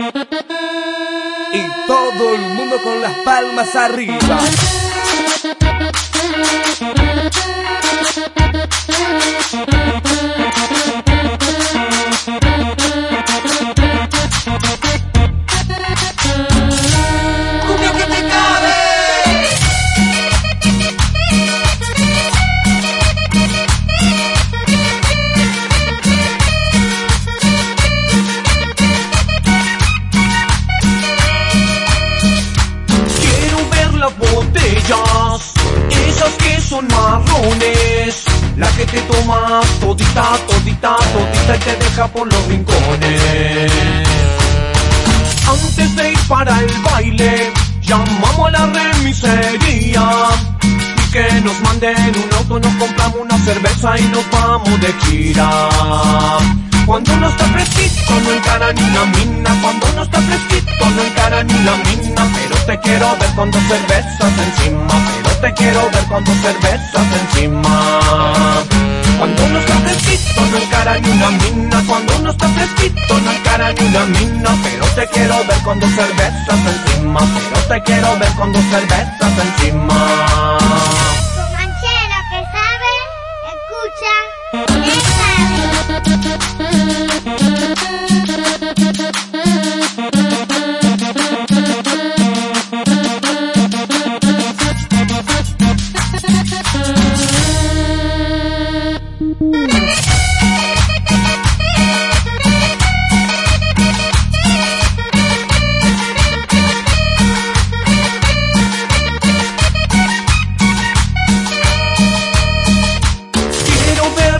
Y todo el mundo con las palmas arriba. Marrones, la que te tomas todita, todita, todita y te deja por los rincones. Antes de ir para el baile, llamamos a la remisería y que nos manden un auto, nos compramos una cerveza y nos vamos de gira. Cuando uno está fresquito no encara ni una mina, cuando uno está fresquito no encara ni la mina, pero te quiero ver con dos cervezas encima, te quiero ver con dos cervezas encima. Cuando uno está fresquito no encara ni una mina, cuando uno está fresquito no encara ni una mina, pero te quiero ver con dos cervezas encima, pero te quiero ver con dos cervezas encima.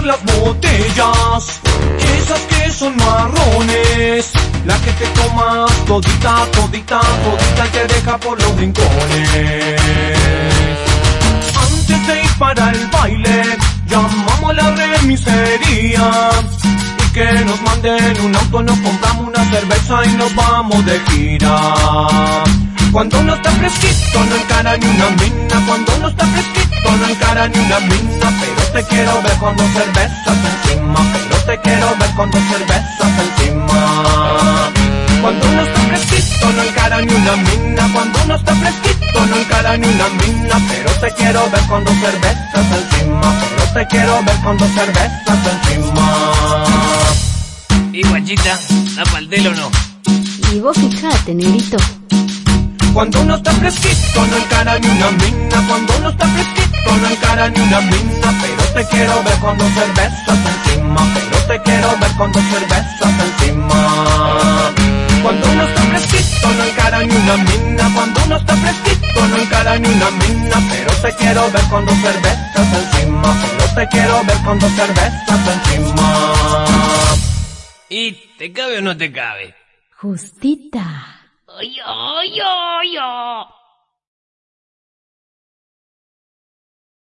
Las botellas, esas que son marrones, la que te tomas todita, todita, todita y te deja por los rincones. Antes de ir para el baile, llamamos a la remisería y que nos manden un auto, nos compramos una cerveza y nos vamos de gira. Cuando uno está fresquito no encara ni una mina, cuando uno está fresquito no encara ni una mina, pero te quiero ver con dos cervezas encima, pero te quiero ver con dos cervezas encima. Cuando uno está fresquito no encara ni una mina, cuando uno está fresquito no encara ni una mina, pero te quiero ver con dos cervezas encima, pero te quiero ver con dos cervezas encima. Y guachita, ¿da pa'l o no? Y vos fijate, negrito. Cuando uno está fresquito no encara ni una mina, cuando uno está fresquito no encara ni una mina, pero te quiero ver con dos cervezas encima, pero te quiero ver con dos cervezas encima. Cuando uno está fresquito no encara ni una mina, cuando uno está fresquito no encara ni una mina, pero te quiero ver con dos cervezas encima, pero te quiero ver con dos cervezas encima. ¿Y te cabe o no te cabe? Justita. 哎呀哎呀呀。